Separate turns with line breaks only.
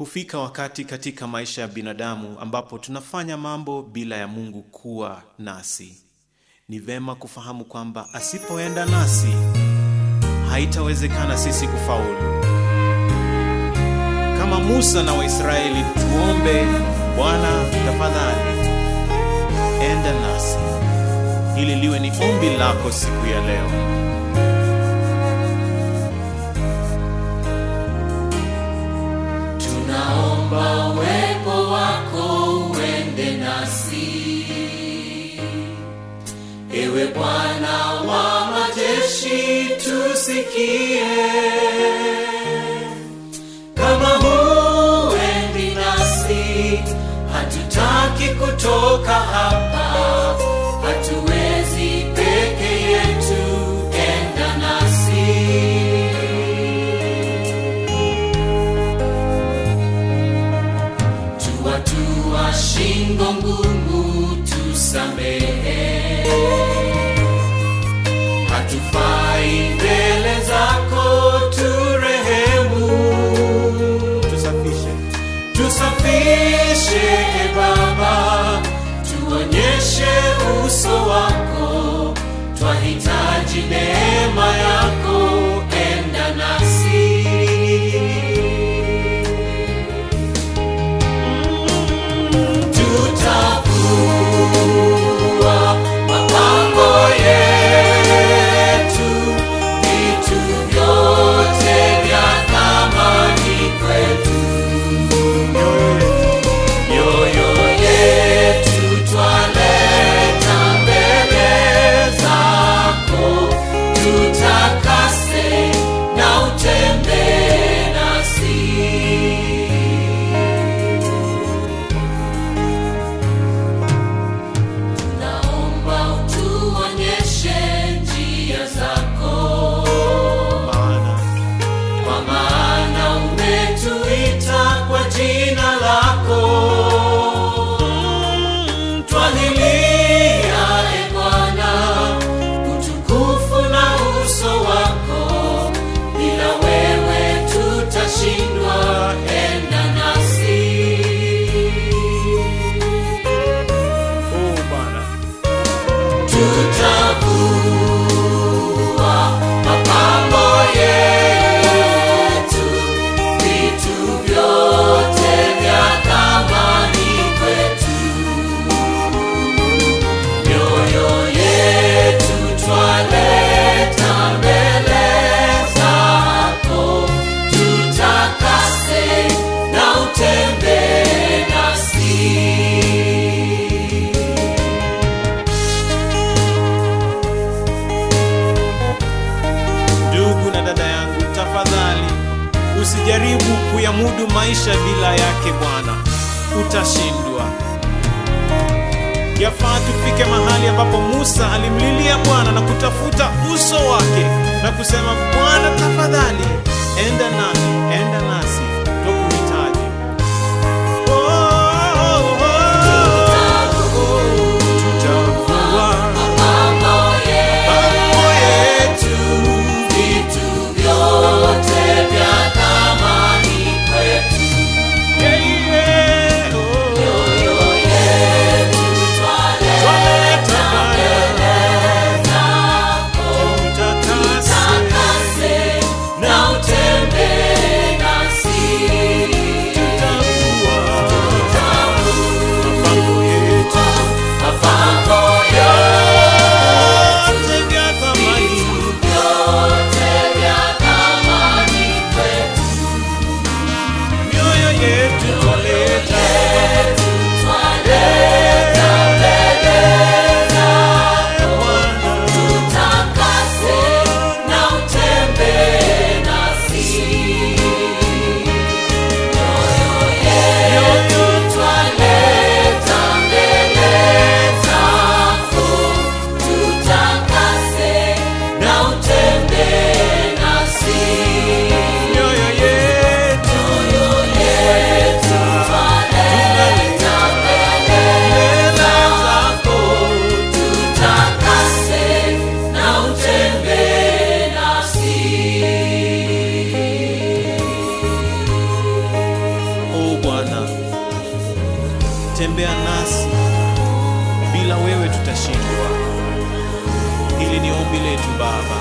Hufika wakati katika maisha ya binadamu ambapo tunafanya mambo bila ya Mungu kuwa nasi. Ni vema kufahamu kwamba asipoenda nasi haitawezekana sisi kufaulu. Kama Musa na Waisraeli, tuombe Bwana, tafadhali enda nasi. Hili liwe ni ombi lako siku ya leo.
Tunaomba uwepo wako uende nasi, ewe Bwana wa majeshi, tusikie. Kama huendi nasi, hatutaki kutoka hapa, Shingongumu tusamehe.
Usijaribu kuyamudu maisha bila yake Bwana, utashindwa. Yafaa tufike mahali ambapo Musa alimlilia Bwana na kutafuta uso wake na kusema, Bwana tafadhali, enda nami, enda nasi, tembea nasi, bila wewe tutashindwa. Hili ni ombi letu Baba,